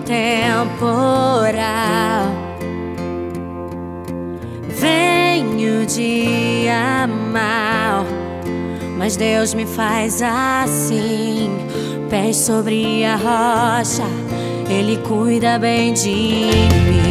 temporal. Venho de amar, mas Deus me faz assim. Pés sobre a rocha, Ele cuida bem de mim.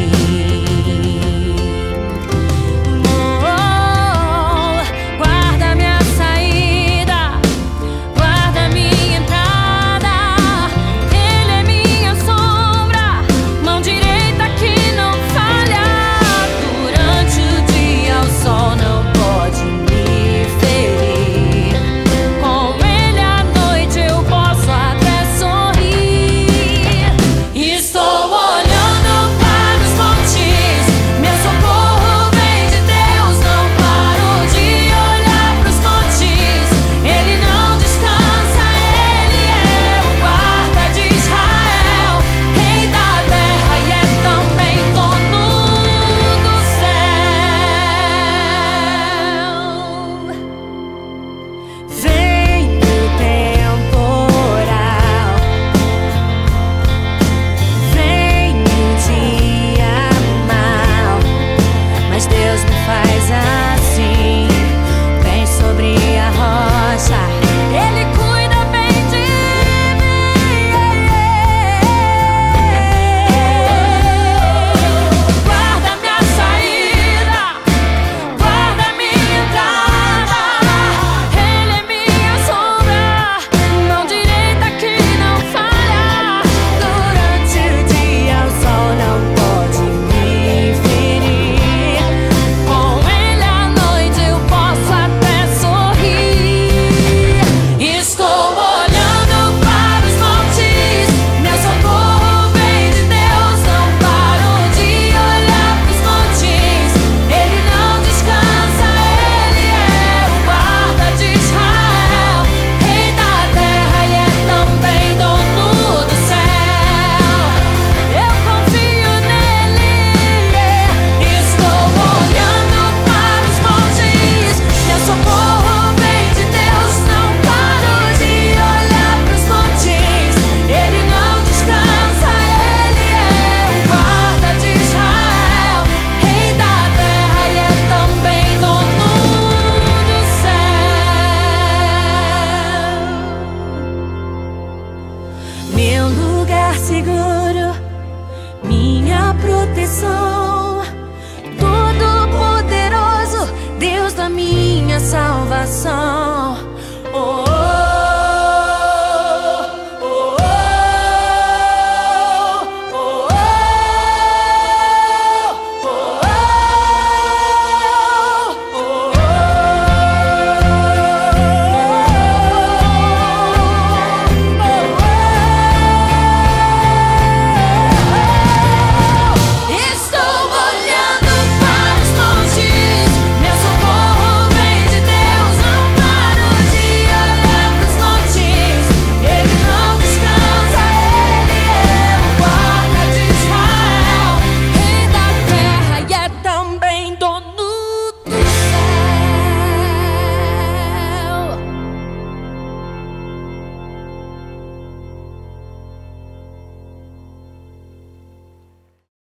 so